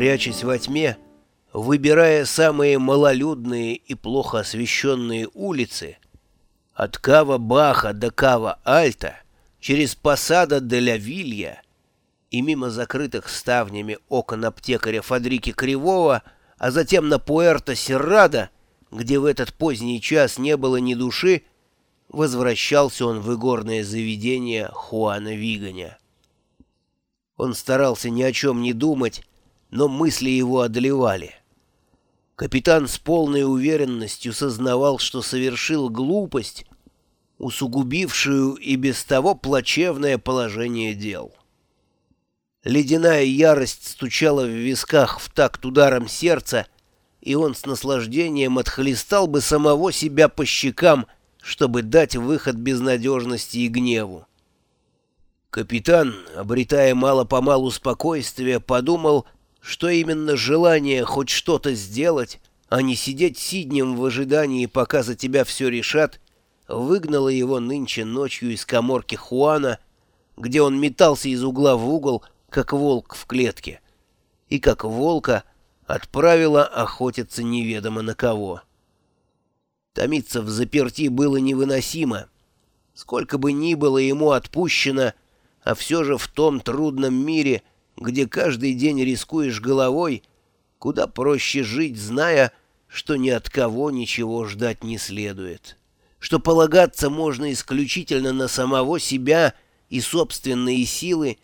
Прячась во тьме, выбирая самые малолюдные и плохо освещенные улицы, от Кава-Баха до Кава-Альта, через Посада де ля Вилья и мимо закрытых ставнями окон аптекаря Фадрики Кривого, а затем на Пуэрто-Серрадо, где в этот поздний час не было ни души, возвращался он в игорное заведение Хуана Виганя. Он старался ни о чем не думать, но мысли его одолевали. Капитан с полной уверенностью сознавал, что совершил глупость, усугубившую и без того плачевное положение дел. Ледяная ярость стучала в висках в такт ударом сердца, и он с наслаждением отхлестал бы самого себя по щекам, чтобы дать выход безнадежности и гневу. Капитан, обретая мало-помалу спокойствие, подумал, что именно желание хоть что-то сделать, а не сидеть сиднем в ожидании, пока за тебя все решат, выгнало его нынче ночью из коморки Хуана, где он метался из угла в угол, как волк в клетке, и как волка отправила охотиться неведомо на кого. Томиться в заперти было невыносимо. Сколько бы ни было ему отпущено, а все же в том трудном мире, где каждый день рискуешь головой, куда проще жить, зная, что ни от кого ничего ждать не следует, что полагаться можно исключительно на самого себя и собственные силы,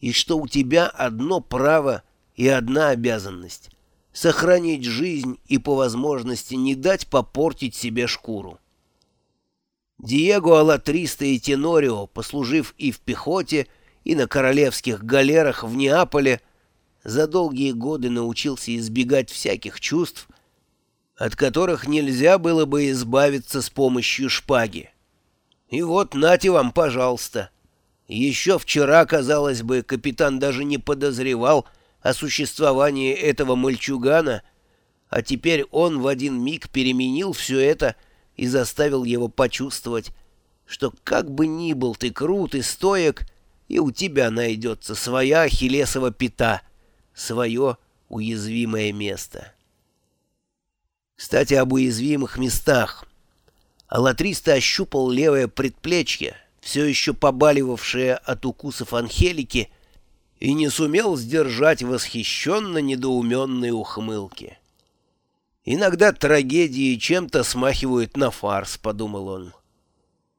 и что у тебя одно право и одна обязанность — сохранить жизнь и по возможности не дать попортить себе шкуру. Диего Алатриста и Тенорио, послужив и в пехоте, и на королевских галерах в Неаполе, за долгие годы научился избегать всяких чувств, от которых нельзя было бы избавиться с помощью шпаги. И вот, нате вам, пожалуйста. Еще вчера, казалось бы, капитан даже не подозревал о существовании этого мальчугана, а теперь он в один миг переменил все это — и заставил его почувствовать, что как бы ни был ты крут и стоек, и у тебя найдется своя ахиллесова пята, свое уязвимое место. Кстати, об уязвимых местах. Алатриста ощупал левое предплечье, все еще побаливавшее от укусов Анхелики, и не сумел сдержать восхищенно недоуменные ухмылки. Иногда трагедии чем-то смахивают на фарс, — подумал он.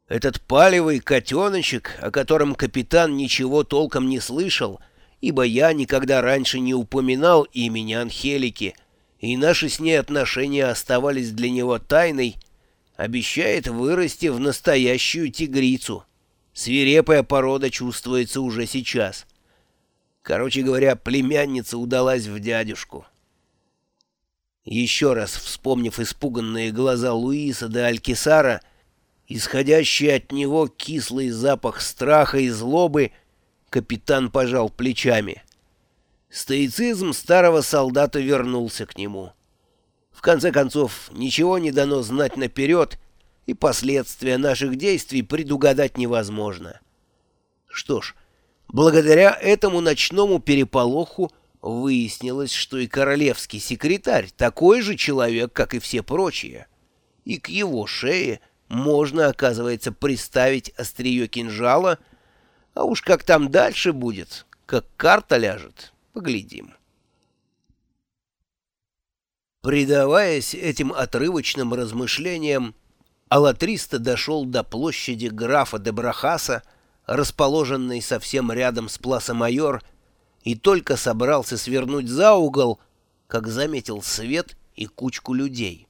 Этот палевый котеночек, о котором капитан ничего толком не слышал, ибо я никогда раньше не упоминал имени Анхелики, и наши с ней отношения оставались для него тайной, обещает вырасти в настоящую тигрицу. Свирепая порода чувствуется уже сейчас. Короче говоря, племянница удалась в дядюшку. Еще раз вспомнив испуганные глаза Луиса де Алькисара, исходящий от него кислый запах страха и злобы, капитан пожал плечами. Стоицизм старого солдата вернулся к нему. В конце концов, ничего не дано знать наперед, и последствия наших действий предугадать невозможно. Что ж, благодаря этому ночному переполоху Выяснилось, что и королевский секретарь такой же человек, как и все прочие. И к его шее можно, оказывается, приставить острие кинжала, а уж как там дальше будет, как карта ляжет, поглядим. Предаваясь этим отрывочным размышлениям, Алатриста дошел до площади графа де Брахаса, расположенной совсем рядом с Пласа Майор, и только собрался свернуть за угол, как заметил свет и кучку людей.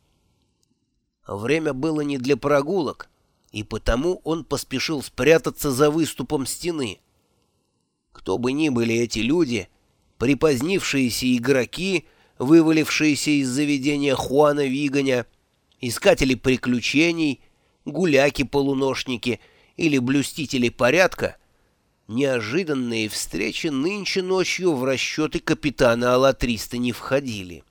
Время было не для прогулок, и потому он поспешил спрятаться за выступом стены. Кто бы ни были эти люди, припозднившиеся игроки, вывалившиеся из заведения Хуана Виганя, искатели приключений, гуляки-полуношники или блюстители порядка — Неожиданные встречи нынче ночью в расчеты капитана Алатриста не входили.